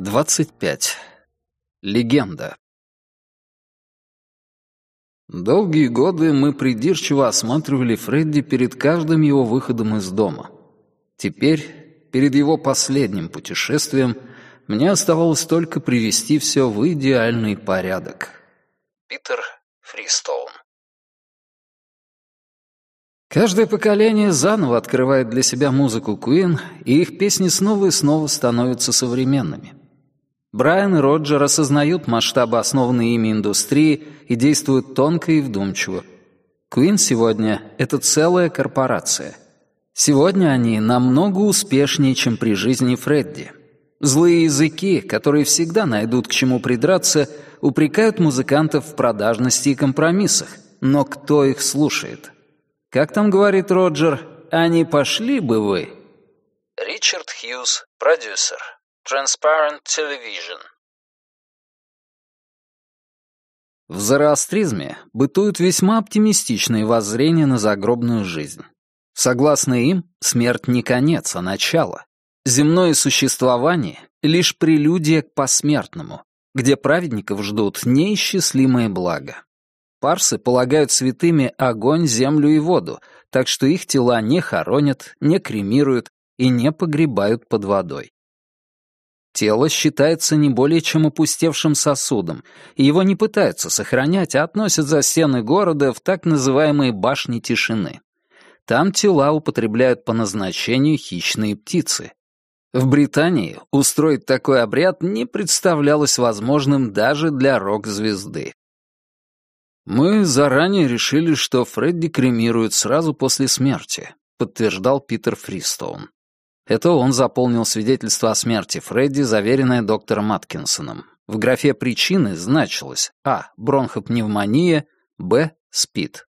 25. Легенда. Долгие годы мы придирчиво осматривали Фредди перед каждым его выходом из дома. Теперь, перед его последним путешествием, мне оставалось только привести все в идеальный порядок. Питер Фристоун Каждое поколение заново открывает для себя музыку Queen, и их песни снова и снова становятся современными. Брайан и Роджер осознают масштабы основанной ими индустрии и действуют тонко и вдумчиво. Queen сегодня — это целая корпорация. Сегодня они намного успешнее, чем при жизни Фредди. Злые языки, которые всегда найдут к чему придраться, упрекают музыкантов в продажности и компромиссах. Но кто их слушает? Как там говорит Роджер, а не пошли бы вы? Ричард Хьюз, продюсер. Transparent Television. В зороастризме бытуют весьма оптимистичные воззрения на загробную жизнь. Согласно им, смерть не конец, а начало. Земное существование — лишь прелюдия к посмертному, где праведников ждут неисчислимые блага. Парсы полагают святыми огонь, землю и воду, так что их тела не хоронят, не кремируют и не погребают под водой. Тело считается не более чем опустевшим сосудом, и его не пытаются сохранять, а относят за стены города в так называемые башни тишины. Там тела употребляют по назначению хищные птицы. В Британии устроить такой обряд не представлялось возможным даже для рок-звезды. «Мы заранее решили, что Фредди кремируют сразу после смерти», подтверждал Питер Фристоун. Это он заполнил свидетельство о смерти Фредди, заверенное доктором Аткинсоном. В графе «Причины» значилось а. бронхопневмония, б. СПИД.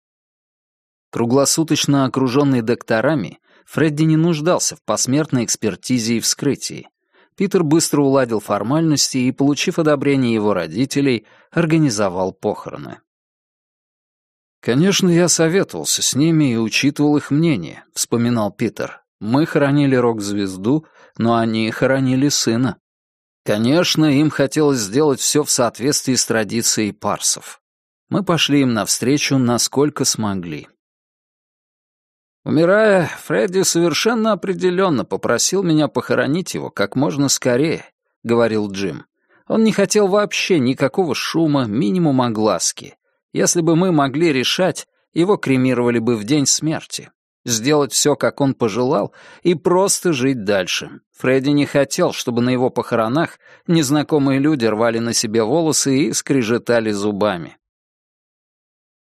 Круглосуточно окруженный докторами, Фредди не нуждался в посмертной экспертизе и вскрытии. Питер быстро уладил формальности и, получив одобрение его родителей, организовал похороны. «Конечно, я советовался с ними и учитывал их мнение», — вспоминал Питер. «Мы хоронили рок-звезду, но они хоронили сына. Конечно, им хотелось сделать все в соответствии с традицией парсов. Мы пошли им навстречу, насколько смогли». Умирая, Фредди совершенно определенно попросил меня похоронить его как можно скорее, — говорил Джим. Он не хотел вообще никакого шума, минимум огласки. Если бы мы могли решать, его кремировали бы в день смерти. Сделать все, как он пожелал, и просто жить дальше. Фредди не хотел, чтобы на его похоронах незнакомые люди рвали на себе волосы и скрежетали зубами.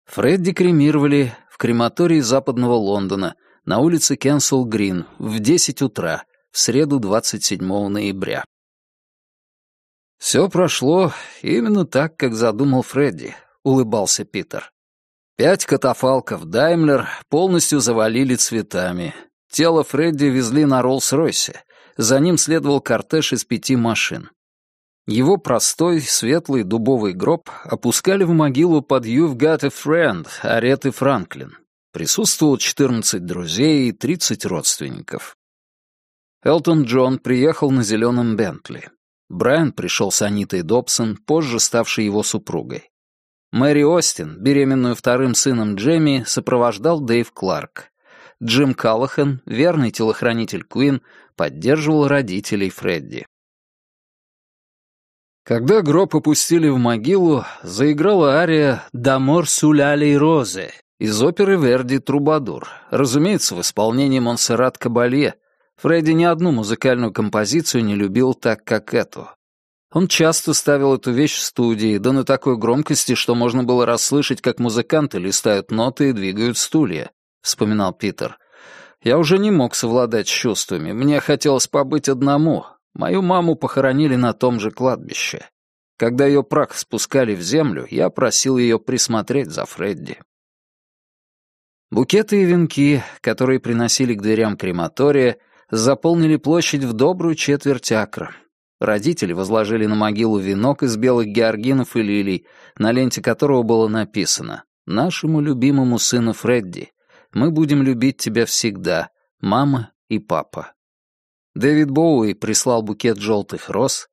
Фредди кремировали в крематории западного Лондона на улице Кенсел-Грин в 10 утра в среду 27 ноября. Все прошло именно так, как задумал Фредди, улыбался Питер. Пять катафалков Даймлер полностью завалили цветами. Тело Фредди везли на Роллс-Ройсе. За ним следовал кортеж из пяти машин. Его простой, светлый дубовый гроб опускали в могилу под «You've got a friend» Ареты Франклин. Присутствовало 14 друзей и 30 родственников. Элтон Джон приехал на зеленом Бентли. Брайан пришел с Анитой Добсон, позже ставшей его супругой. Мэри Остин, беременную вторым сыном Джемми, сопровождал Дэйв Кларк. Джим Каллахан, верный телохранитель Куин, поддерживал родителей Фредди. Когда гроб опустили в могилу, заиграла ария «D'amor sull'ali rosee» из оперы Верди «Трубадур», разумеется, в исполнении Монсеррат Кабалье. Фредди ни одну музыкальную композицию не любил так, как эту. Он часто ставил эту вещь в студии, да на такой громкости, что можно было расслышать, как музыканты листают ноты и двигают стулья, — вспоминал Питер. Я уже не мог совладать с чувствами. Мне хотелось побыть одному. Мою маму похоронили на том же кладбище. Когда ее прах спускали в землю, я просил ее присмотреть за Фредди. Букеты и венки, которые приносили к дверям крематория, заполнили площадь в добрую четверть акра. Родители возложили на могилу венок из белых георгинов и лилий, на ленте которого было написано «Нашему любимому сыну Фредди, мы будем любить тебя всегда, мама и папа». Дэвид Боуи прислал букет желтых роз,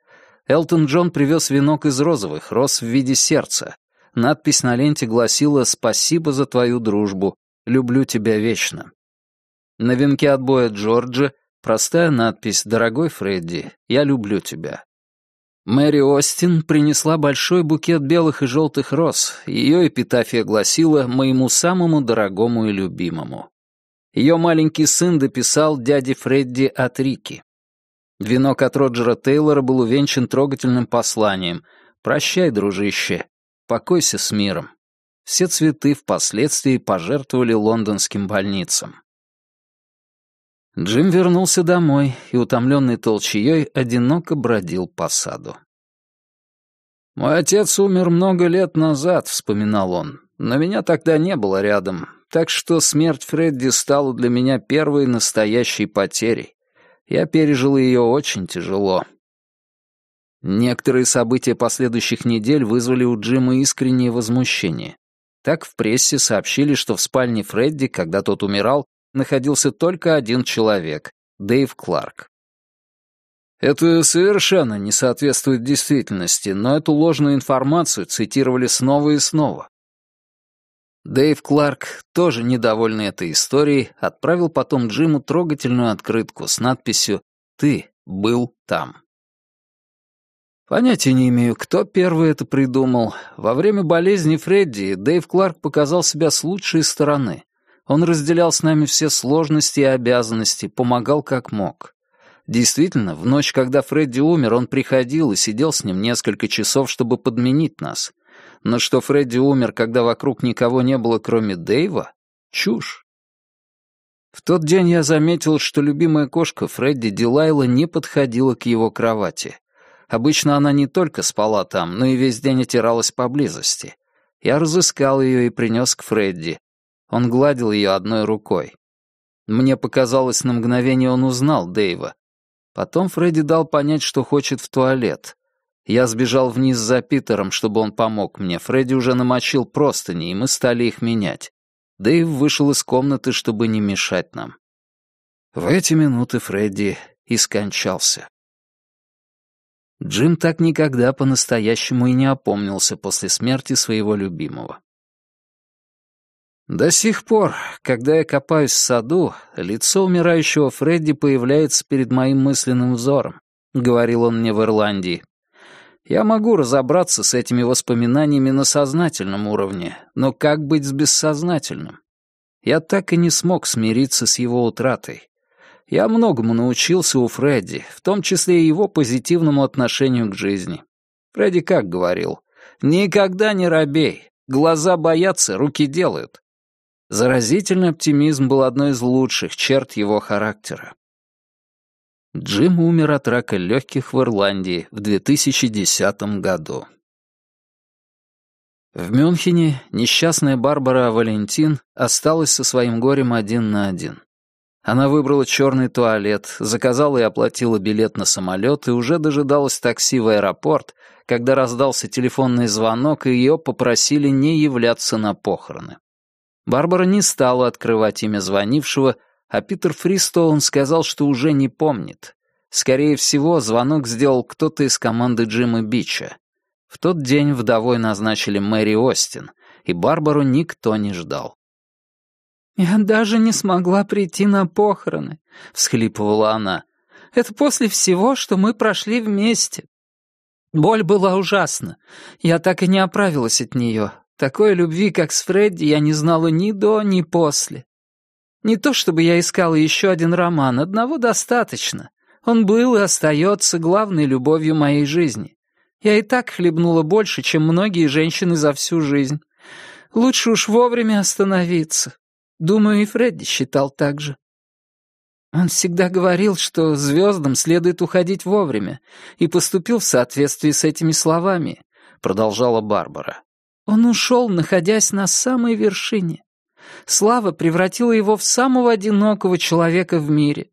Элтон Джон привез венок из розовых, роз в виде сердца. Надпись на ленте гласила «Спасибо за твою дружбу. Люблю тебя вечно». На венке отбоя Джорджа простая надпись «Дорогой Фредди, я люблю тебя». Мэри Остин принесла большой букет белых и желтых роз. Ее эпитафия гласила «Моему самому дорогому и любимому». Ее маленький сын дописал дяде Фредди от Рики. Венок от Роджера Тейлора был увенчан трогательным посланием «Прощай, дружище, покойся с миром». Все цветы впоследствии пожертвовали лондонским больницам. Джим вернулся домой и, утомленный толчеей, одиноко бродил по саду. «Мой отец умер много лет назад», — вспоминал он, «но меня тогда не было рядом, так что смерть Фредди стала для меня первой настоящей потерей. Я пережил ее очень тяжело. Некоторые события последующих недель вызвали у Джима искреннее возмущение. Так в прессе сообщили, что в спальне Фредди, когда тот умирал, находился только один человек — Дэйв Кларк. Это совершенно не соответствует действительности, но эту ложную информацию цитировали снова и снова. Дэйв Кларк, тоже недовольный этой историей, отправил потом Джиму трогательную открытку с надписью «Ты был там». Понятия не имею, кто первый это придумал. Во время болезни Фредди Дэйв Кларк показал себя с лучшей стороны. Он разделял с нами все сложности и обязанности, помогал как мог. Действительно, в ночь, когда Фредди умер, он приходил и сидел с ним несколько часов, чтобы подменить нас — но что Фредди умер, когда вокруг никого не было, кроме Дэйва? Чушь. В тот день я заметил, что любимая кошка Фредди Дилайла не подходила к его кровати. Обычно она не только спала там, но и весь день отиралась поблизости. Я разыскал ее и принес к Фредди. Он гладил ее одной рукой. Мне показалось, на мгновение он узнал Дэйва. Потом Фредди дал понять, что хочет в туалет. Я сбежал вниз за Питером, чтобы он помог мне. Фредди уже намочил простыни, и мы стали их менять. Дэйв вышел из комнаты, чтобы не мешать нам. В эти минуты Фредди и скончался. Джим так никогда по-настоящему и не опомнился после смерти своего любимого. До сих пор, когда я копаюсь в саду, лицо умирающего Фредди появляется перед моим мысленным взором, — говорил он мне в Ирландии. Я могу разобраться с этими воспоминаниями на сознательном уровне, но как быть с бессознательным? Я так и не смог смириться с его утратой. Я многому научился у Фредди, в том числе и его позитивному отношению к жизни. Фредди как говорил, «Никогда не робей, глаза боятся, руки делают». Заразительный оптимизм был одной из лучших черт его характера. Джим умер от рака легких в Ирландии в 2010 году. В Мюнхене несчастная Барбара Валентин осталась со своим горем один на один. Она выбрала черный туалет, заказала и оплатила билет на самолет и уже дожидалась такси в аэропорт, когда раздался телефонный звонок, и ее попросили не являться на похороны. Барбара не стала открывать имя звонившего, а Питер Фристоун сказал, что уже не помнит. Скорее всего, звонок сделал кто-то из команды Джима Бича. В тот день вдовой назначили Мэри Остин, и Барбару никто не ждал. «Я даже не смогла прийти на похороны», — всхлипывала она. «Это после всего, что мы прошли вместе. Боль была ужасна. Я так и не оправилась от нее. Такой любви, как с Фредди, я не знала ни до, ни после. Не то чтобы я искала еще один роман, одного достаточно. Он был и остается главной любовью моей жизни. Я и так хлебнула больше, чем многие женщины за всю жизнь. Лучше уж вовремя остановиться. Думаю, и Фредди считал так же. Он всегда говорил, что звездам следует уходить вовремя, и поступил в соответствии с этими словами, продолжала Барбара. Он ушел, находясь на самой вершине. Слава превратила его в самого одинокого человека в мире.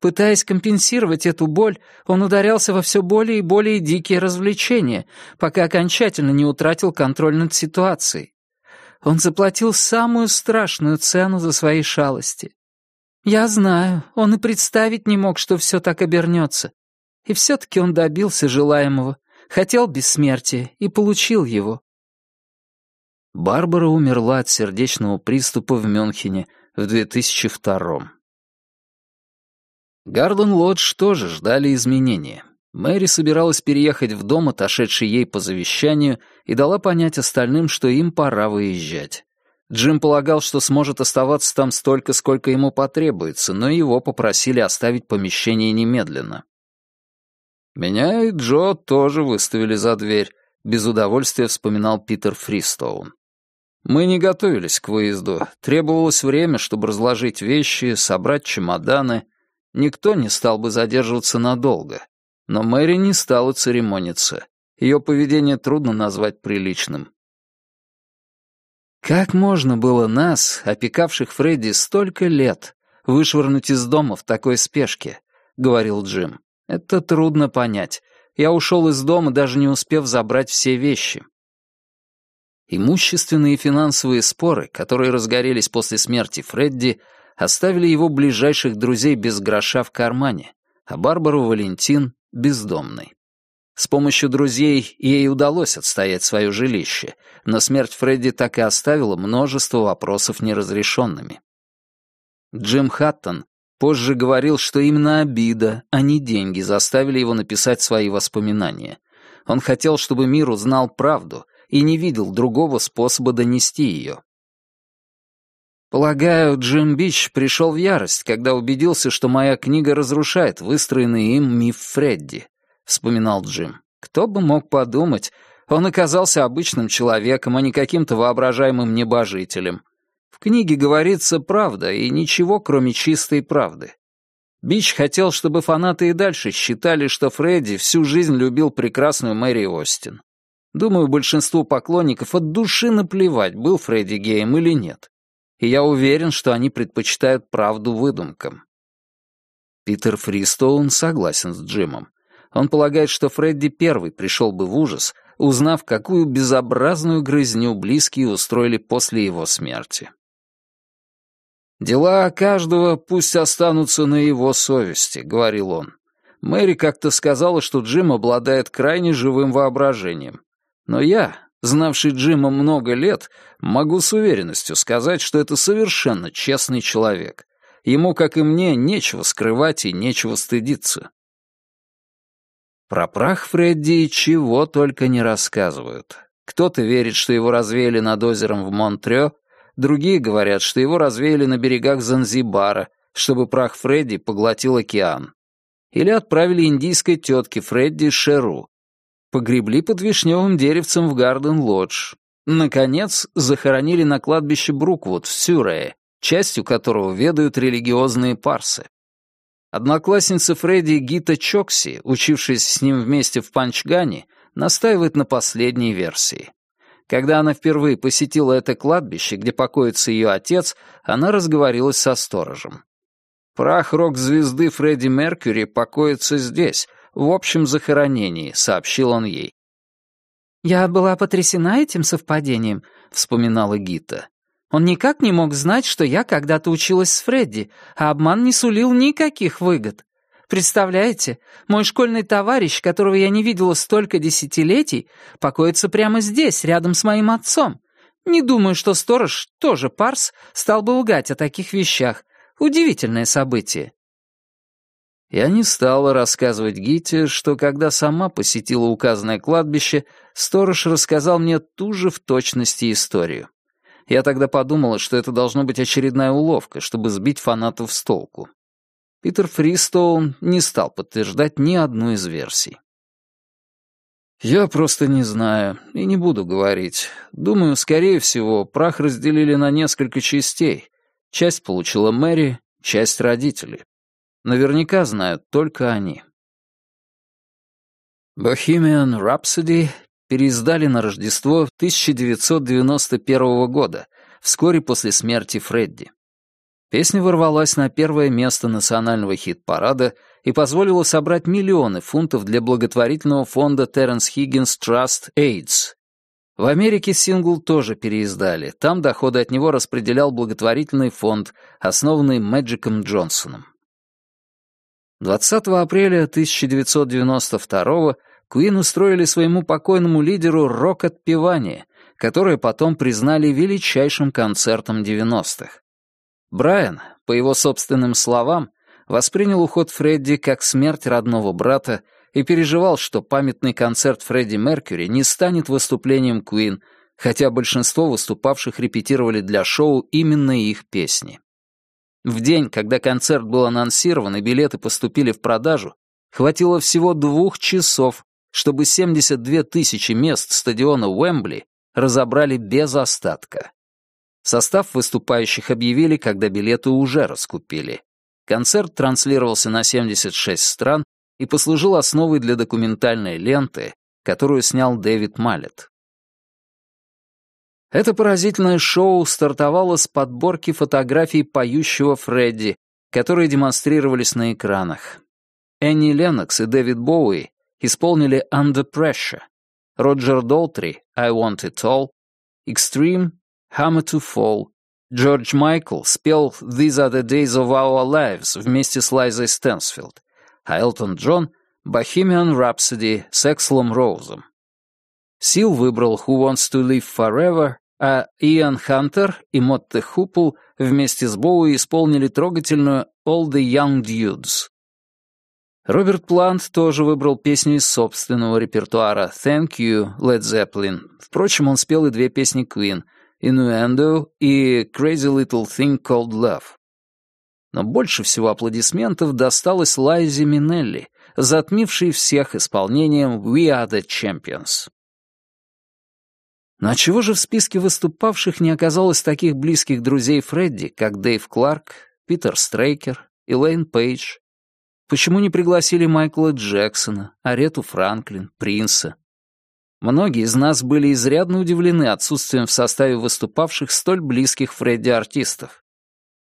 Пытаясь компенсировать эту боль, он ударялся во все более и более дикие развлечения, пока окончательно не утратил контроль над ситуацией. Он заплатил самую страшную цену за свои шалости. Я знаю, он и представить не мог, что все так обернется. И все-таки он добился желаемого, хотел бессмертия и получил его. Барбара умерла от сердечного приступа в Мюнхене в 2002 Гарден Лодж тоже ждали изменения. Мэри собиралась переехать в дом, отошедший ей по завещанию, и дала понять остальным, что им пора выезжать. Джим полагал, что сможет оставаться там столько, сколько ему потребуется, но его попросили оставить помещение немедленно. «Меня и Джо тоже выставили за дверь», — без удовольствия вспоминал Питер Фристоун. Мы не готовились к выезду. Требовалось время, чтобы разложить вещи, собрать чемоданы. Никто не стал бы задерживаться надолго. Но Мэри не стала церемониться. Ее поведение трудно назвать приличным. Как можно было нас, опекавших Фредди столько лет, вышвырнуть из дома в такой спешке, — говорил Джим. Это трудно понять. Я ушел из дома, даже не успев забрать все вещи. Имущественные и финансовые споры, которые разгорелись после смерти Фредди, оставили его ближайших друзей без гроша в кармане, а Барбару Валентин — бездомной. С помощью друзей ей удалось отстоять свое жилище, но смерть Фредди так и оставила множество вопросов неразрешенными. Джим Хаттон позже говорил, что именно обида, а не деньги заставили его написать свои воспоминания. Он хотел, чтобы мир узнал правду, и не видел другого способа донести ее. Полагаю, Джим Бич пришел в ярость, когда убедился, что моя книга разрушает выстроенный им миф Фредди, вспоминал Джим. Кто бы мог подумать, он оказался обычным человеком, а не каким-то воображаемым небожителем. В книге говорится правда, и ничего, кроме чистой правды. Бич хотел, чтобы фанаты и дальше считали, что Фредди всю жизнь любил прекрасную Мэри Остин. Думаю, большинству поклонников от души наплевать, был Фредди геем или нет. И я уверен, что они предпочитают правду выдумкам. Питер Фристоун согласен с Джимом. Он полагает, что Фредди первый пришел бы в ужас, узнав, какую безобразную грызню близкие устроили после его смерти. «Дела каждого пусть останутся на его совести», — говорил он. Мэри как-то сказала, что Джим обладает крайне живым воображением. Но я, знавший Джима много лет, могу с уверенностью сказать, что это совершенно честный человек. Ему, как и мне, нечего скрывать и нечего стыдиться. Про прах Фредди чего только не рассказывают. Кто-то верит, что его развеяли над озером в Монтрё, другие говорят, что его развеяли на берегах Занзибара, чтобы прах Фредди поглотил океан. Или отправили индийской тетке Фредди Шеру, Погребли под вишневым деревцем в Гарден-Лодж. Наконец, захоронили на кладбище Бруквуд в Сюрее, частью которого ведают религиозные парсы. Одноклассница Фредди Гита Чокси, учившаяся с ним вместе в Панчгане, настаивает на последней версии. Когда она впервые посетила это кладбище, где покоится ее отец, она разговорилась со сторожем. Прах рок-звезды Фредди Меркьюри покоится здесь, в общем захоронении», — сообщил он ей. «Я была потрясена этим совпадением», — вспоминала Гита. «Он никак не мог знать, что я когда-то училась с Фредди, а обман не сулил никаких выгод. Представляете, мой школьный товарищ, которого я не видела столько десятилетий, покоится прямо здесь, рядом с моим отцом. Не думаю, что сторож, тоже парс, стал бы лгать о таких вещах. Удивительное событие. Я не стала рассказывать Гите, что когда сама посетила указанное кладбище, сторож рассказал мне ту же в точности историю. Я тогда подумала, что это должно быть очередная уловка, чтобы сбить фанатов с толку. Питер Фристоун не стал подтверждать ни одну из версий. «Я просто не знаю и не буду говорить. Думаю, скорее всего, прах разделили на несколько частей. Часть получила Мэри, часть родители. Наверняка знают только они. Bohemian Rhapsody переиздали на Рождество 1991 года, вскоре после смерти Фредди. Песня ворвалась на первое место национального хит-парада и позволила собрать миллионы фунтов для благотворительного фонда Terence Higgins Trust AIDS. В Америке сингл тоже переиздали, там доходы от него распределял благотворительный фонд, основанный Мэджиком Джонсоном. 20 апреля 1992 Куин устроили своему покойному лидеру рок-отпевание, которое потом признали величайшим концертом 90-х. Брайан, по его собственным словам, воспринял уход Фредди как смерть родного брата и переживал, что памятный концерт Фредди Меркьюри не станет выступлением Куин, хотя большинство выступавших репетировали для шоу именно их песни. В день, когда концерт был анонсирован и билеты поступили в продажу, хватило всего двух часов, чтобы 72 тысячи мест стадиона Уэмбли разобрали без остатка. Состав выступающих объявили, когда билеты уже раскупили. Концерт транслировался на 76 стран и послужил основой для документальной ленты, которую снял Дэвид Маллет. Это поразительное шоу стартовало с подборки фотографий поющего Фредди, которые демонстрировались на экранах. Энни Леннокс и Дэвид Боуи исполнили «Under Pressure», Роджер Долтри «I Want It All», «Extreme» «Hammer to Fall», Джордж Майкл спел «These are the days of our lives» вместе с Лайзой Стэнсфилд, а Элтон Джон «Bohemian Rhapsody» с Экслом Роузом. Сил выбрал «Who Wants to Live Forever», а Иэн Хантер и Мотте Хупл вместе с Боуи исполнили трогательную «All the Young Dudes». Роберт Плант тоже выбрал песню из собственного репертуара «Thank You» Led Zeppelin. Впрочем, он спел и две песни Queen «Innuendo» и «Crazy Little Thing Called Love». Но больше всего аплодисментов досталось Лайзе Минелли, затмившей всех исполнением «We are the Champions». Но отчего же в списке выступавших не оказалось таких близких друзей Фредди, как Дэйв Кларк, Питер Стрейкер, Элейн Пейдж, Почему не пригласили Майкла Джексона, Арету Франклин, Принса? Многие из нас были изрядно удивлены отсутствием в составе выступавших столь близких Фредди артистов.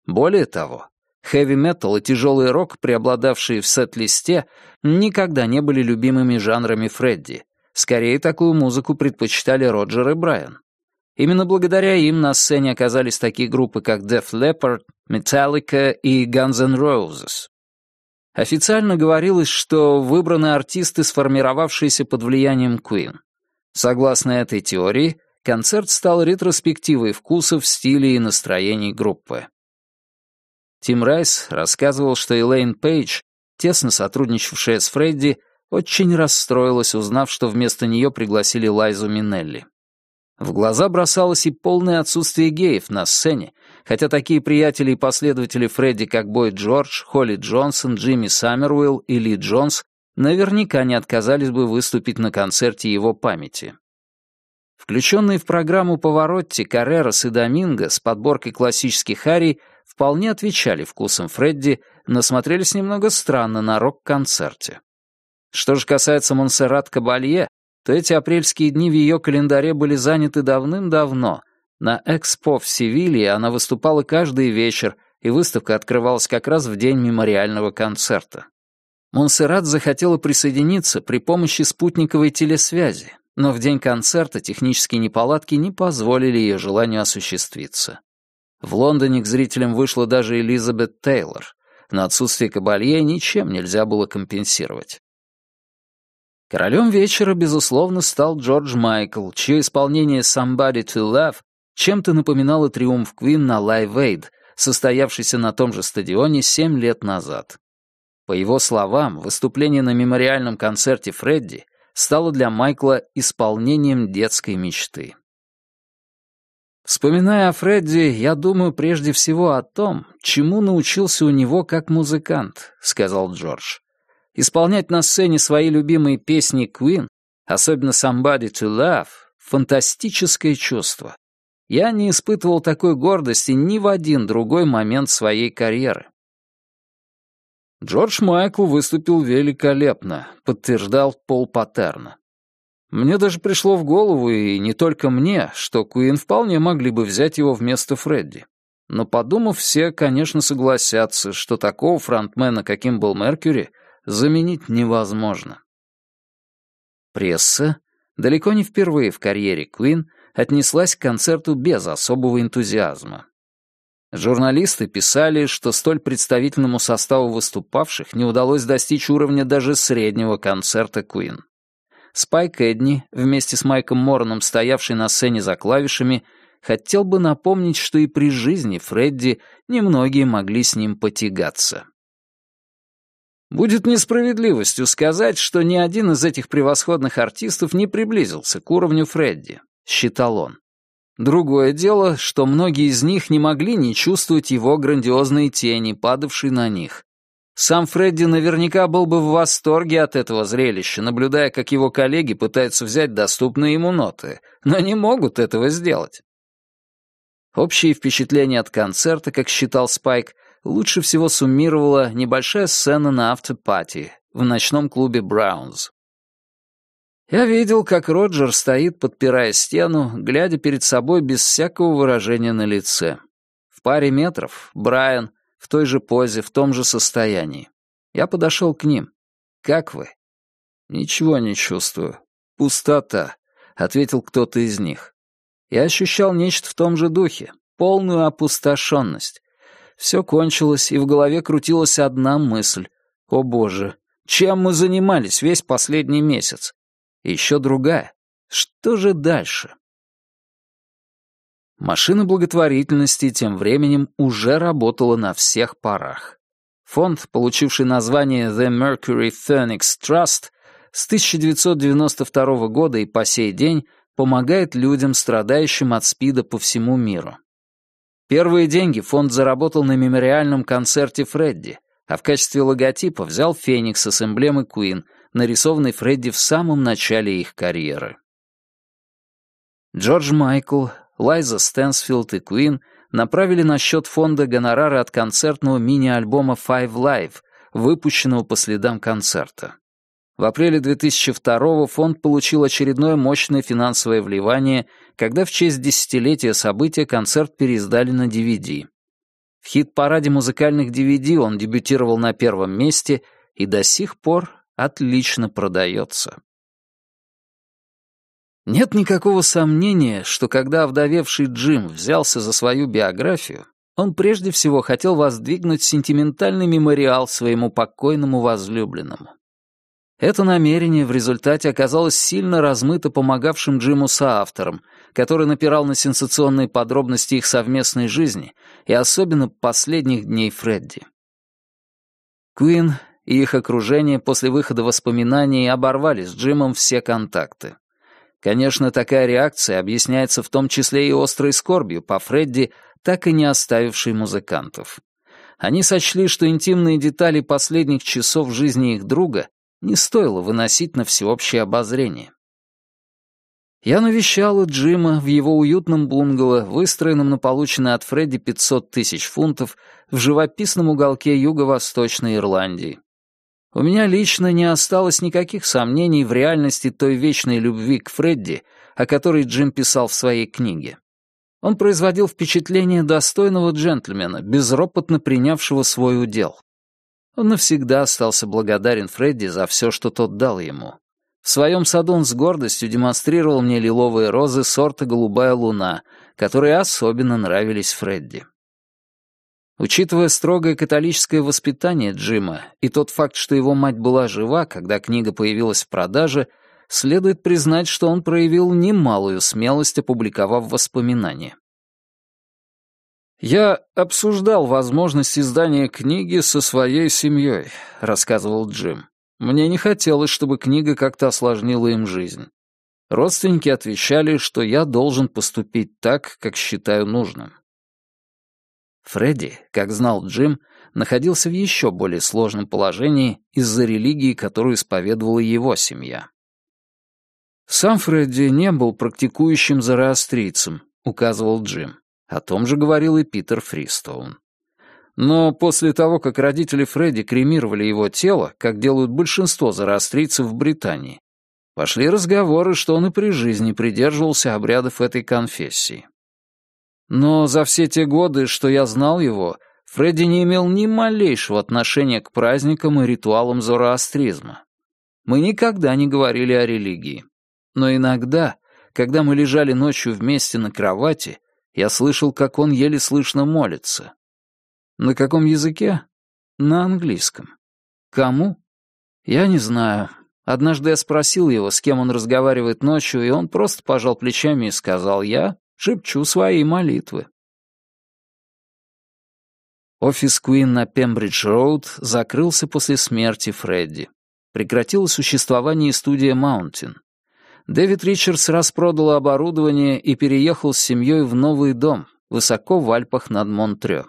Более того, хэви-метал и тяжелый рок, преобладавшие в сет-листе, никогда не были любимыми жанрами Фредди. Скорее, такую музыку предпочитали Роджер и Брайан. Именно благодаря им на сцене оказались такие группы, как Def Leppard, Metallica и Guns N' Roses. Официально говорилось, что выбраны артисты, сформировавшиеся под влиянием Queen. Согласно этой теории, концерт стал ретроспективой вкусов, стилей и настроений группы. Тим Райс рассказывал, что Элейн Пейдж, тесно сотрудничавшая с Фредди, очень расстроилась, узнав, что вместо нее пригласили Лайзу Минелли. В глаза бросалось и полное отсутствие геев на сцене, хотя такие приятели и последователи Фредди, как Бой Джордж, Холли Джонсон, Джимми Саммервилл и Ли Джонс, наверняка не отказались бы выступить на концерте его памяти. Включенные в программу Поворотти, Каррерас и Доминго с подборкой классических арий вполне отвечали вкусам Фредди, но смотрелись немного странно на рок-концерте. Что же касается Монсеррат Кабалье, то эти апрельские дни в ее календаре были заняты давным-давно. На Экспо в Севилье она выступала каждый вечер, и выставка открывалась как раз в день мемориального концерта. Монсеррат захотела присоединиться при помощи спутниковой телесвязи, но в день концерта технические неполадки не позволили ее желанию осуществиться. В Лондоне к зрителям вышла даже Элизабет Тейлор, но отсутствие Кабалье ничем нельзя было компенсировать. Королем вечера, безусловно, стал Джордж Майкл, чье исполнение «Somebody to Love» чем-то напоминало триумф Квин на Live Aid, состоявшийся на том же стадионе семь лет назад. По его словам, выступление на мемориальном концерте Фредди стало для Майкла исполнением детской мечты. Вспоминая о Фредди, я думаю прежде всего о том, чему научился у него как музыкант, сказал Джордж. Исполнять на сцене свои любимые песни Queen, особенно Somebody to Love, фантастическое чувство. Я не испытывал такой гордости ни в один другой момент своей карьеры. Джордж Майкл выступил великолепно, подтверждал Пол Паттерна. Мне даже пришло в голову, и не только мне, что Куин вполне могли бы взять его вместо Фредди. Но подумав, все, конечно, согласятся, что такого фронтмена, каким был Меркьюри, заменить невозможно. Пресса, далеко не впервые в карьере Куин, отнеслась к концерту без особого энтузиазма. Журналисты писали, что столь представительному составу выступавших не удалось достичь уровня даже среднего концерта Queen. Спайк Эдни, вместе с Майком Мороном, стоявший на сцене за клавишами, хотел бы напомнить, что и при жизни Фредди немногие могли с ним потягаться. Будет несправедливостью сказать, что ни один из этих превосходных артистов не приблизился к уровню Фредди, считал он. Другое дело, что многие из них не могли не чувствовать его грандиозные тени, падавшие на них. Сам Фредди наверняка был бы в восторге от этого зрелища, наблюдая, как его коллеги пытаются взять доступные ему ноты, но не могут этого сделать. Общие впечатления от концерта, как считал Спайк, лучше всего суммировала небольшая сцена на автопати в ночном клубе «Браунз». Я видел, как Роджер стоит, подпирая стену, глядя перед собой без всякого выражения на лице. В паре метров Брайан в той же позе, в том же состоянии. Я подошел к ним. «Как вы?» «Ничего не чувствую. Пустота», — ответил кто-то из них. Я ощущал нечто в том же духе, полную опустошенность. Все кончилось, и в голове крутилась одна мысль. «О боже, чем мы занимались весь последний месяц? И еще другая. Что же дальше? Машина благотворительности тем временем уже работала на всех парах. Фонд, получивший название The Mercury Phoenix Trust, с 1992 года и по сей день помогает людям, страдающим от СПИДа по всему миру. Первые деньги фонд заработал на мемориальном концерте Фредди, а в качестве логотипа взял Феникса с эмблемой Queen, нарисованный Фредди в самом начале их карьеры. Джордж Майкл, Лайза Стэнсфилд и Куин направили на счет фонда гонорары от концертного мини-альбома Five Live, выпущенного по следам концерта. В апреле 2002 фонд получил очередное мощное финансовое вливание, когда в честь десятилетия события концерт переиздали на DVD. В хит-параде музыкальных DVD он дебютировал на первом месте и до сих пор отлично продается. Нет никакого сомнения, что когда овдовевший Джим взялся за свою биографию, он прежде всего хотел воздвигнуть сентиментальный мемориал своему покойному возлюбленному. Это намерение в результате оказалось сильно размыто помогавшим Джиму соавтором, который напирал на сенсационные подробности их совместной жизни и особенно последних дней Фредди. Куин и их окружение после выхода воспоминаний оборвали с Джимом все контакты. Конечно, такая реакция объясняется в том числе и острой скорбью по Фредди, так и не оставившей музыкантов. Они сочли, что интимные детали последних часов жизни их друга не стоило выносить на всеобщее обозрение. Я навещала Джима в его уютном бунгало, выстроенном на полученные от Фредди 500 тысяч фунтов в живописном уголке юго-восточной Ирландии. У меня лично не осталось никаких сомнений в реальности той вечной любви к Фредди, о которой Джим писал в своей книге. Он производил впечатление достойного джентльмена, безропотно принявшего свой удел. Он навсегда остался благодарен Фредди за все, что тот дал ему. В своем саду он с гордостью демонстрировал мне лиловые розы сорта «Голубая луна», которые особенно нравились Фредди. Учитывая строгое католическое воспитание Джима и тот факт, что его мать была жива, когда книга появилась в продаже, следует признать, что он проявил немалую смелость, опубликовав воспоминания. «Я обсуждал возможность издания книги со своей семьей», — рассказывал Джим. «Мне не хотелось, чтобы книга как-то осложнила им жизнь. Родственники отвечали, что я должен поступить так, как считаю нужным. Фредди, как знал Джим, находился в еще более сложном положении из-за религии, которую исповедовала его семья. «Сам Фредди не был практикующим зороастрийцем», — указывал Джим. О том же говорил и Питер Фристоун. Но после того, как родители Фредди кремировали его тело, как делают большинство зороастрийцев в Британии, пошли разговоры, что он и при жизни придерживался обрядов этой конфессии. Но за все те годы, что я знал его, Фредди не имел ни малейшего отношения к праздникам и ритуалам зороастризма. Мы никогда не говорили о религии. Но иногда, когда мы лежали ночью вместе на кровати, Я слышал, как он еле слышно молится. На каком языке? На английском. Кому? Я не знаю. Однажды я спросил его, с кем он разговаривает ночью, и он просто пожал плечами и сказал, я шепчу свои молитвы. Офис Куин на Пембридж-Роуд закрылся после смерти Фредди. Прекратило существование студия Маунтин. Дэвид Ричардс распродал оборудование и переехал с семьей в новый дом, высоко в Альпах над Монтрё.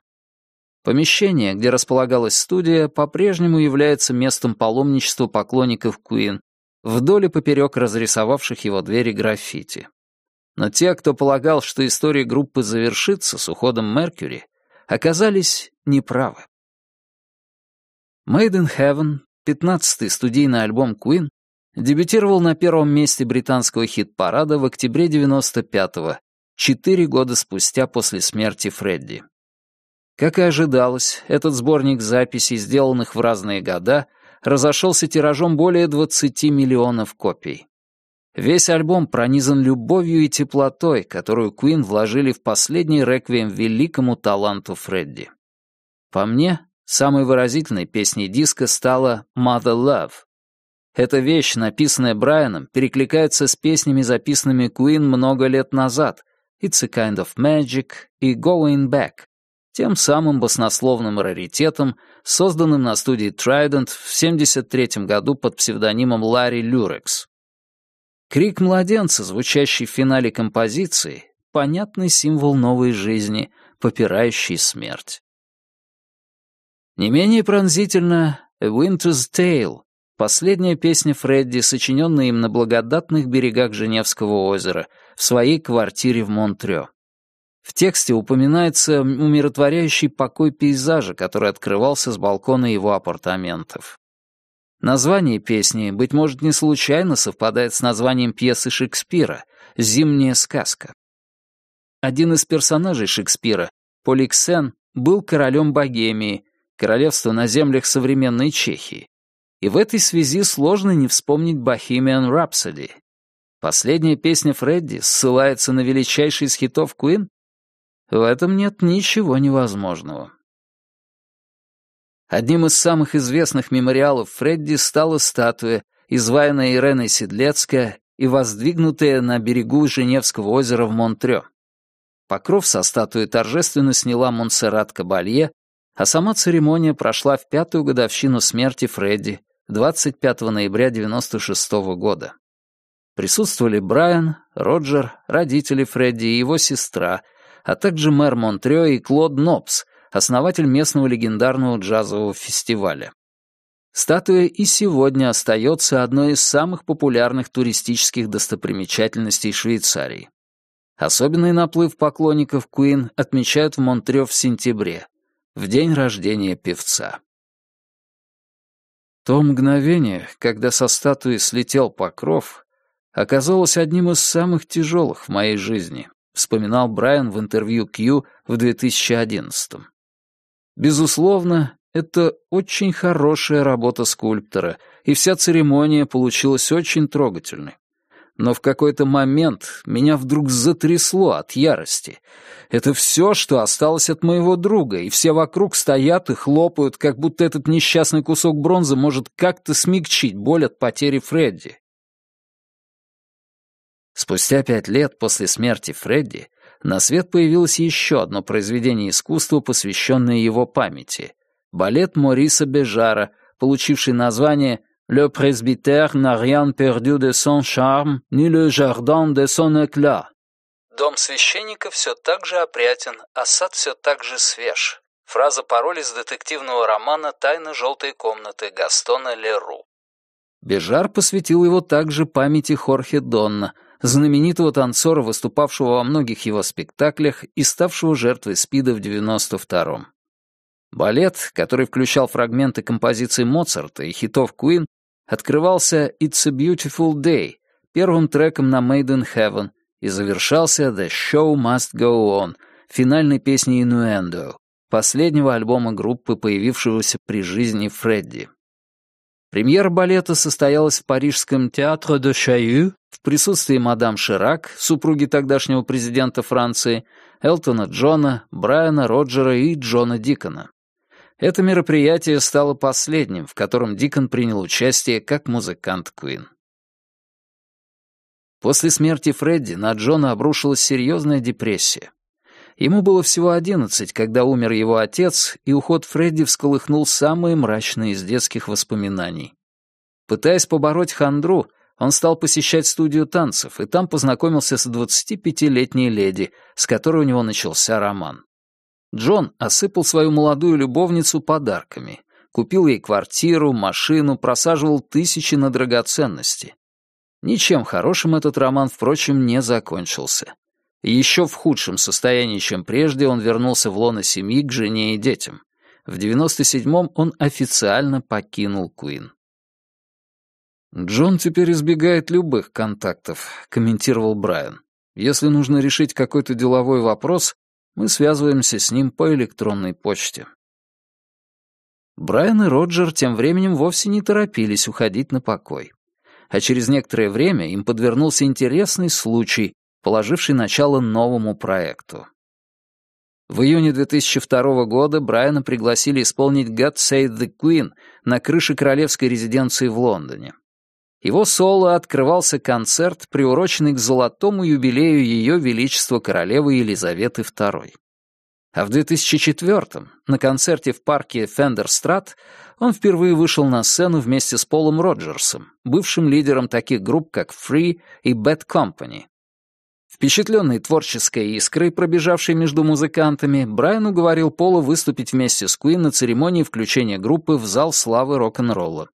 Помещение, где располагалась студия, по-прежнему является местом паломничества поклонников Куин, вдоль и поперек разрисовавших его двери граффити. Но те, кто полагал, что история группы завершится с уходом Меркьюри, оказались неправы. Made in Heaven, 15-й студийный альбом Queen, дебютировал на первом месте британского хит-парада в октябре 95-го, четыре года спустя после смерти Фредди. Как и ожидалось, этот сборник записей, сделанных в разные года, разошелся тиражом более 20 миллионов копий. Весь альбом пронизан любовью и теплотой, которую Куин вложили в последний реквием великому таланту Фредди. По мне, самой выразительной песней диска стала «Mother Love». Эта вещь, написанная Брайаном, перекликается с песнями, записанными Куин много лет назад «It's a Kind of Magic» и «Going Back», тем самым баснословным раритетом, созданным на студии Trident в 1973 году под псевдонимом Ларри Люрекс. Крик младенца, звучащий в финале композиции, понятный символ новой жизни, попирающий смерть. Не менее пронзительно «A Winter's Tale», последняя песня Фредди, сочиненная им на благодатных берегах Женевского озера, в своей квартире в Монтрё. В тексте упоминается умиротворяющий покой пейзажа, который открывался с балкона его апартаментов. Название песни, быть может, не случайно совпадает с названием пьесы Шекспира «Зимняя сказка». Один из персонажей Шекспира, Поликсен, был королем Богемии, королевства на землях современной Чехии. И в этой связи сложно не вспомнить Bohemian Rhapsody. Последняя песня Фредди ссылается на величайший из хитов Куин? В этом нет ничего невозможного. Одним из самых известных мемориалов Фредди стала статуя, изваянная Иреной Седлецкая и воздвигнутая на берегу Женевского озера в Монтрё. Покров со статуи торжественно сняла Монсеррат Кабалье, а сама церемония прошла в пятую годовщину смерти Фредди, 25 ноября 96 -го года. Присутствовали Брайан, Роджер, родители Фредди и его сестра, а также мэр Монтрё и Клод Нопс, основатель местного легендарного джазового фестиваля. Статуя и сегодня остается одной из самых популярных туристических достопримечательностей Швейцарии. Особенный наплыв поклонников Куин отмечают в Монтрё в сентябре, в день рождения певца. То мгновение, когда со статуи слетел покров, оказалось одним из самых тяжелых в моей жизни, вспоминал Брайан в интервью Q в 2011 -м. Безусловно, это очень хорошая работа скульптора, и вся церемония получилась очень трогательной. Но в какой-то момент меня вдруг затрясло от ярости. Это все, что осталось от моего друга, и все вокруг стоят и хлопают, как будто этот несчастный кусок бронзы может как-то смягчить боль от потери Фредди. Спустя пять лет после смерти Фредди на свет появилось еще одно произведение искусства, посвященное его памяти — балет Мориса Бежара, получивший название «Le presbytère n'a rien perdu de son charme, ni le jardin de son éclat». Дом священника все так же опрятен, а сад все так же свеж. Фраза-пароль из детективного романа «Тайна желтой комнаты» Гастона Леру. Бежар посвятил его также памяти Хорхе Донна, знаменитого танцора, выступавшего во многих его спектаклях и ставшего жертвой СПИДа в 92-м. Балет, который включал фрагменты композиций Моцарта и хитов Queen, открывался «It's a Beautiful Day», первым треком на Made in Heaven, и завершался «The Show Must Go On», финальной песней Innuendo, последнего альбома группы, появившегося при жизни Фредди. Премьера балета состоялась в парижском театре де Шаю в присутствии мадам Ширак, супруги тогдашнего президента Франции, Элтона Джона, Брайана Роджера и Джона Дикона. Это мероприятие стало последним, в котором Дикон принял участие как музыкант Куин. После смерти Фредди на Джона обрушилась серьезная депрессия. Ему было всего одиннадцать, когда умер его отец, и уход Фредди всколыхнул самые мрачные из детских воспоминаний. Пытаясь побороть хандру, он стал посещать студию танцев, и там познакомился с 25-летней леди, с которой у него начался роман. Джон осыпал свою молодую любовницу подарками, купил ей квартиру, машину, просаживал тысячи на драгоценности. Ничем хорошим этот роман, впрочем, не закончился. Еще в худшем состоянии, чем прежде, он вернулся в лоно семьи к жене и детям. В 97-м он официально покинул Куин. «Джон теперь избегает любых контактов», — комментировал Брайан. «Если нужно решить какой-то деловой вопрос, мы связываемся с ним по электронной почте». Брайан и Роджер тем временем вовсе не торопились уходить на покой а через некоторое время им подвернулся интересный случай, положивший начало новому проекту. В июне 2002 года Брайана пригласили исполнить «God Save the Queen» на крыше королевской резиденции в Лондоне. Его соло открывался концерт, приуроченный к золотому юбилею Ее Величества Королевы Елизаветы II. А в 2004-м, на концерте в парке Фендерстрат, он впервые вышел на сцену вместе с Полом Роджерсом, бывшим лидером таких групп, как Free и Bad Company. Впечатленный творческой искрой, пробежавшей между музыкантами, Брайан уговорил Пола выступить вместе с Куин на церемонии включения группы в зал славы рок-н-ролла.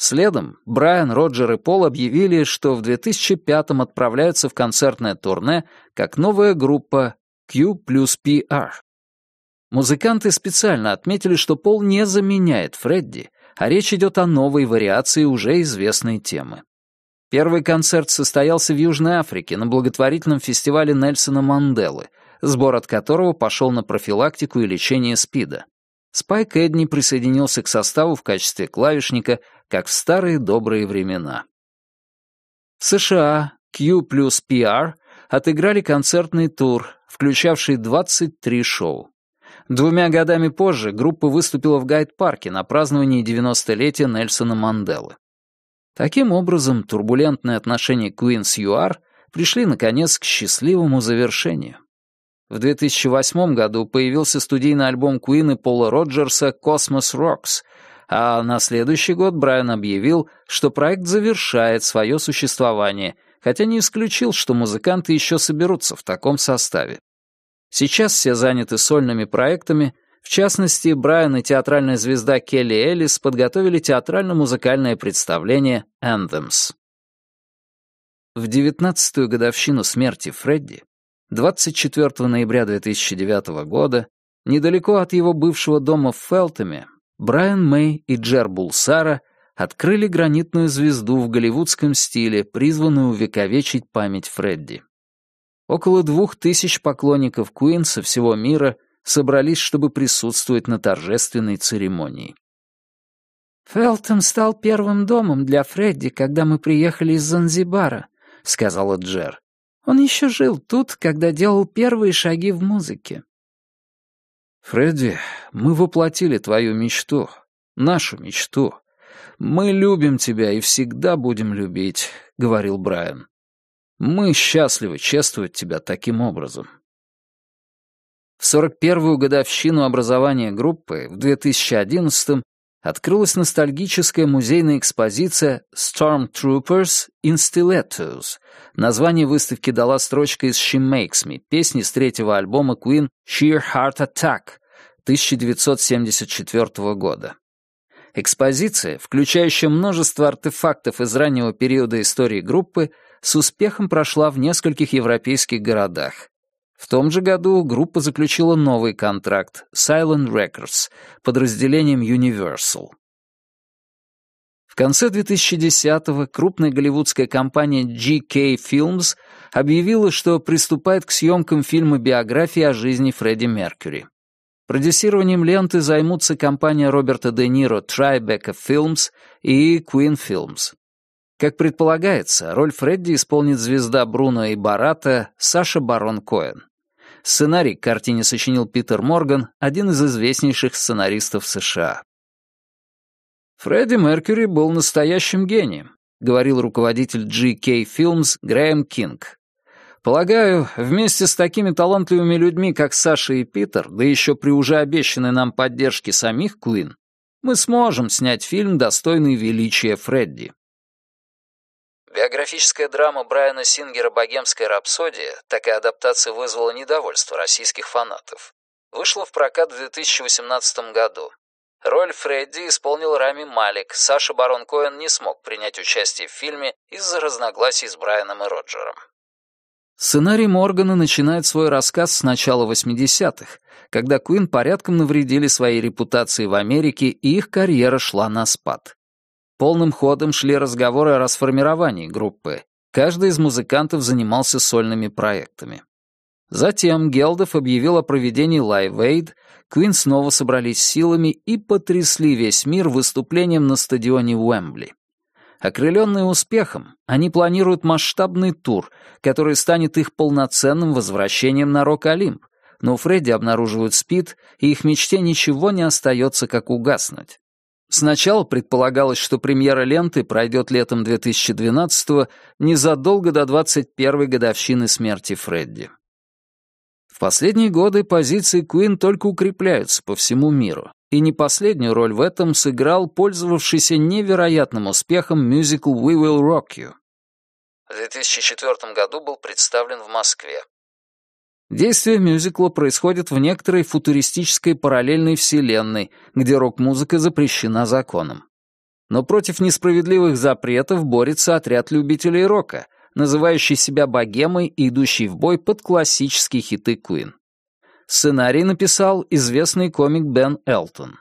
Следом Брайан, Роджер и Пол объявили, что в 2005-м отправляются в концертное турне как новая группа Q плюс PR. Музыканты специально отметили, что Пол не заменяет Фредди, а речь идет о новой вариации уже известной темы. Первый концерт состоялся в Южной Африке на благотворительном фестивале Нельсона Манделы, сбор от которого пошел на профилактику и лечение СПИДа. Спайк Эдни присоединился к составу в качестве клавишника, как в старые добрые времена. В США Q плюс PR отыграли концертный тур, включавший 23 шоу. Двумя годами позже группа выступила в Гайд-парке на праздновании 90-летия Нельсона Манделы. Таким образом, турбулентные отношения Queen с ЮАР пришли, наконец, к счастливому завершению. В 2008 году появился студийный альбом Queen и Пола Роджерса «Cosmos Rocks», а на следующий год Брайан объявил, что проект завершает свое существование — хотя не исключил, что музыканты еще соберутся в таком составе. Сейчас все заняты сольными проектами, в частности, Брайан и театральная звезда Келли Эллис подготовили театрально-музыкальное представление «Anthems». В 19-ю годовщину смерти Фредди, 24 ноября 2009 года, недалеко от его бывшего дома в Фелтоме, Брайан Мэй и Джер Булсара открыли гранитную звезду в голливудском стиле, призванную увековечить память Фредди. Около двух тысяч поклонников Куин со всего мира собрались, чтобы присутствовать на торжественной церемонии. «Фелтон стал первым домом для Фредди, когда мы приехали из Занзибара», — сказала Джер. «Он еще жил тут, когда делал первые шаги в музыке». «Фредди, мы воплотили твою мечту, нашу мечту», «Мы любим тебя и всегда будем любить», — говорил Брайан. «Мы счастливы чествовать тебя таким образом». В 41-ю годовщину образования группы в 2011-м открылась ностальгическая музейная экспозиция Stormtroopers in Stilettos. Название выставки дала строчка из She Makes Me, песни с третьего альбома Queen Sheer Heart Attack 1974 года. Экспозиция, включающая множество артефактов из раннего периода истории группы, с успехом прошла в нескольких европейских городах. В том же году группа заключила новый контракт Silent Records подразделением Universal. В конце 2010-го крупная голливудская компания GK Films объявила, что приступает к съемкам фильма биографии о жизни Фредди Меркьюри. Продюсированием ленты займутся компания Роберта Де Ниро Tribeca Films и Queen Films. Как предполагается, роль Фредди исполнит звезда Бруно и Барата Саша Барон Коэн. Сценарий к картине сочинил Питер Морган, один из известнейших сценаристов США. Фредди Меркьюри был настоящим гением, говорил руководитель GK Films Грэм Кинг. Полагаю, вместе с такими талантливыми людьми, как Саша и Питер, да еще при уже обещанной нам поддержке самих Куин, мы сможем снять фильм, достойный величия Фредди. Биографическая драма Брайана Сингера «Богемская рапсодия», такая адаптация вызвала недовольство российских фанатов. Вышла в прокат в 2018 году. Роль Фредди исполнил Рами Малик, Саша Барон Коэн не смог принять участие в фильме из-за разногласий с Брайаном и Роджером. Сценарий Моргана начинает свой рассказ с начала 80-х, когда Куин порядком навредили своей репутации в Америке, и их карьера шла на спад. Полным ходом шли разговоры о расформировании группы. Каждый из музыкантов занимался сольными проектами. Затем Гелдов объявил о проведении Live Aid, Куин снова собрались силами и потрясли весь мир выступлением на стадионе Уэмбли. Окрыленные успехом, они планируют масштабный тур, который станет их полноценным возвращением на Рок-Олимп, но у Фредди обнаруживают СПИД, и их мечте ничего не остается, как угаснуть. Сначала предполагалось, что премьера ленты пройдет летом 2012-го, незадолго до 21-й годовщины смерти Фредди. В последние годы позиции Queen только укрепляются по всему миру, и не последнюю роль в этом сыграл пользовавшийся невероятным успехом мюзикл «We Will Rock You». В 2004 году был представлен в Москве. Действие мюзикла происходит в некоторой футуристической параллельной вселенной, где рок-музыка запрещена законом. Но против несправедливых запретов борется отряд любителей рока, называющий себя богемой и идущий в бой под классические хиты Queen. Сценарий написал известный комик Бен Элтон.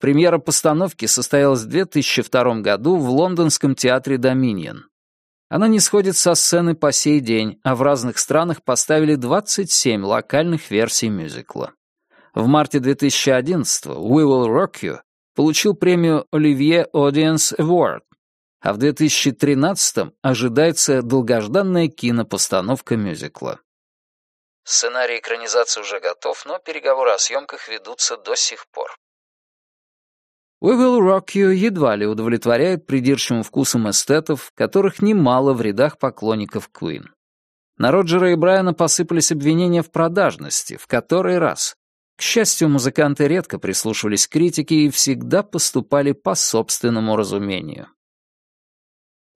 Премьера постановки состоялась в 2002 году в лондонском театре «Доминион». Она не сходит со сцены по сей день, а в разных странах поставили 27 локальных версий мюзикла. В марте 2011 «We Will Rock You» получил премию Olivier Audience Award, а в 2013 ожидается долгожданная кинопостановка мюзикла. Сценарий экранизации уже готов, но переговоры о съемках ведутся до сих пор. We Will Rock You едва ли удовлетворяет придирчивым вкусом эстетов, которых немало в рядах поклонников Queen. На Роджера и Брайана посыпались обвинения в продажности, в который раз. К счастью, музыканты редко прислушивались к критике и всегда поступали по собственному разумению.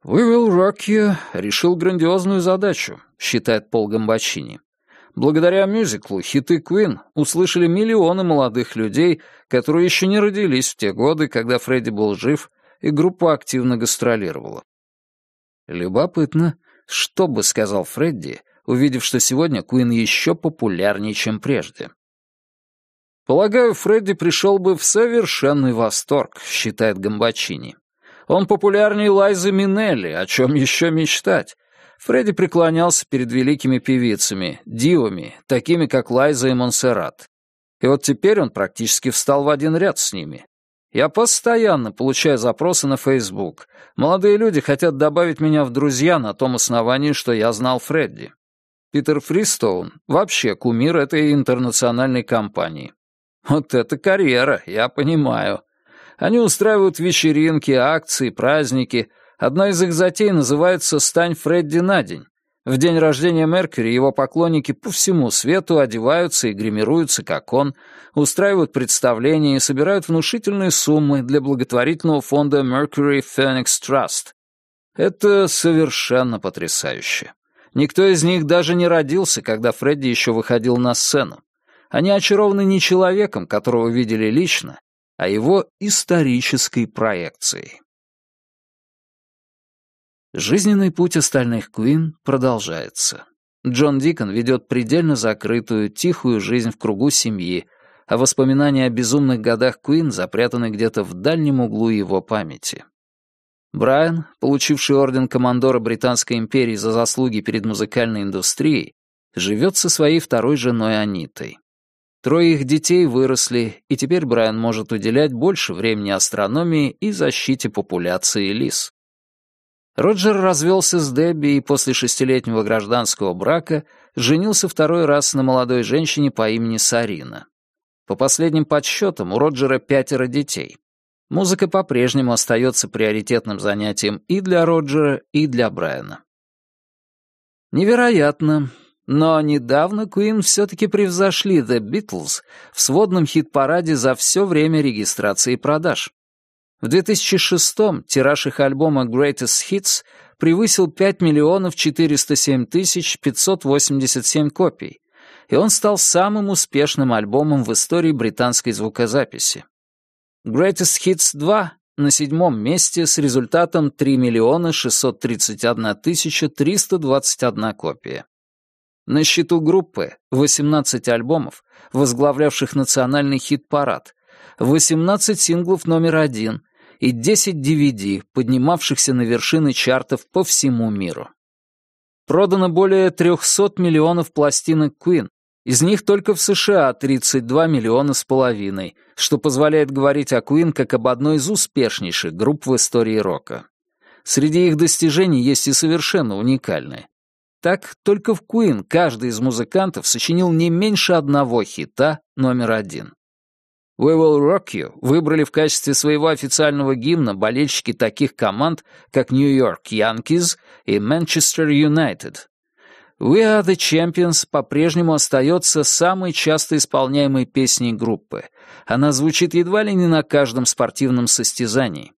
«We Will Rock You» решил грандиозную задачу, считает Пол Гамбачини. Благодаря мюзиклу хиты Queen услышали миллионы молодых людей, которые еще не родились в те годы, когда Фредди был жив, и группа активно гастролировала. Любопытно, что бы сказал Фредди, увидев, что сегодня Queen еще популярнее, чем прежде. Полагаю, Фредди пришел бы в совершенный восторг, считает Гамбачини. Он популярнее Лайзы Минелли, о чем еще мечтать, Фредди преклонялся перед великими певицами, дивами, такими как Лайза и Монсеррат. И вот теперь он практически встал в один ряд с ними. Я постоянно получаю запросы на Facebook. Молодые люди хотят добавить меня в друзья на том основании, что я знал Фредди. Питер Фристоун вообще кумир этой интернациональной компании. Вот это карьера, я понимаю. Они устраивают вечеринки, акции, праздники — Одна из их затей называется «Стань Фредди на день». В день рождения Меркьюри его поклонники по всему свету одеваются и гримируются, как он, устраивают представления и собирают внушительные суммы для благотворительного фонда Mercury Phoenix Trust. Это совершенно потрясающе. Никто из них даже не родился, когда Фредди еще выходил на сцену. Они очарованы не человеком, которого видели лично, а его исторической проекцией. Жизненный путь остальных Куин продолжается. Джон Дикон ведет предельно закрытую, тихую жизнь в кругу семьи, а воспоминания о безумных годах Куин запрятаны где-то в дальнем углу его памяти. Брайан, получивший орден командора Британской империи за заслуги перед музыкальной индустрией, живет со своей второй женой Анитой. Трое их детей выросли, и теперь Брайан может уделять больше времени астрономии и защите популяции лис. Роджер развелся с Дебби и после шестилетнего гражданского брака женился второй раз на молодой женщине по имени Сарина. По последним подсчетам, у Роджера пятеро детей. Музыка по-прежнему остается приоритетным занятием и для Роджера, и для Брайана. Невероятно, но недавно Queen все-таки превзошли The Beatles в сводном хит-параде за все время регистрации продаж. В 2006-м тираж их альбома Greatest Hits превысил 5 миллионов 407 тысяч 587 копий, и он стал самым успешным альбомом в истории британской звукозаписи. Greatest Hits 2 на седьмом месте с результатом 3 миллиона 631 тысяча 321 копия. На счету группы 18 альбомов, возглавлявших национальный хит-парад, 18 синглов номер один и 10 DVD, поднимавшихся на вершины чартов по всему миру. Продано более 300 миллионов пластинок Queen, из них только в США 32 миллиона с половиной, что позволяет говорить о Queen как об одной из успешнейших групп в истории рока. Среди их достижений есть и совершенно уникальные. Так, только в Queen каждый из музыкантов сочинил не меньше одного хита номер один. «We Will Rock You» выбрали в качестве своего официального гимна болельщики таких команд, как Нью-Йорк Янкиз и Манчестер Юнайтед. «We Are The Champions» по-прежнему остается самой часто исполняемой песней группы. Она звучит едва ли не на каждом спортивном состязании.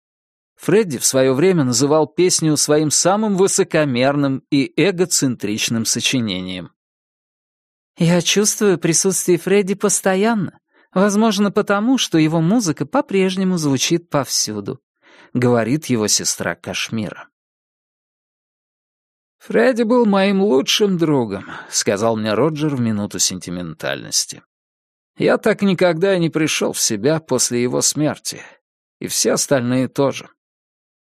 Фредди в свое время называл песню своим самым высокомерным и эгоцентричным сочинением. «Я чувствую присутствие Фредди постоянно. Возможно, потому, что его музыка по-прежнему звучит повсюду», — говорит его сестра Кашмира. «Фредди был моим лучшим другом», — сказал мне Роджер в минуту сентиментальности. «Я так никогда и не пришел в себя после его смерти. И все остальные тоже.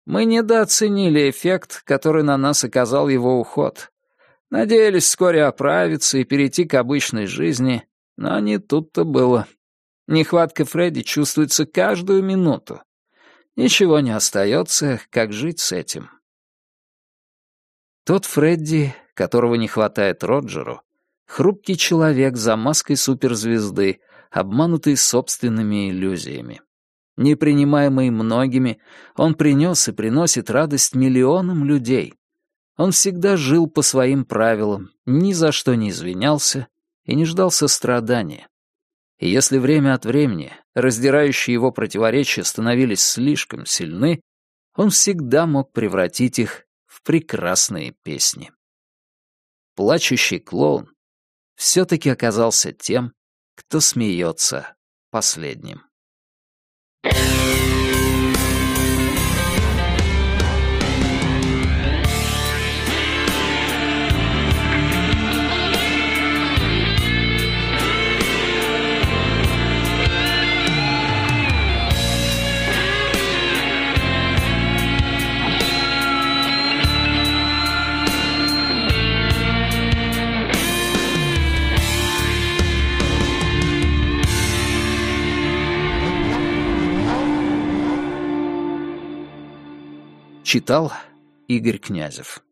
Мы недооценили эффект, который на нас оказал его уход. Надеялись вскоре оправиться и перейти к обычной жизни, но не тут-то было. Нехватка Фредди чувствуется каждую минуту. Ничего не остается, как жить с этим. Тот Фредди, которого не хватает Роджеру, хрупкий человек за маской суперзвезды, обманутый собственными иллюзиями. Не принимаемый многими, он принес и приносит радость миллионам людей. Он всегда жил по своим правилам, ни за что не извинялся и не ждал сострадания. И если время от времени раздирающие его противоречия становились слишком сильны, он всегда мог превратить их в прекрасные песни. Плачущий клоун все-таки оказался тем, кто смеется последним. Читал Игорь Князев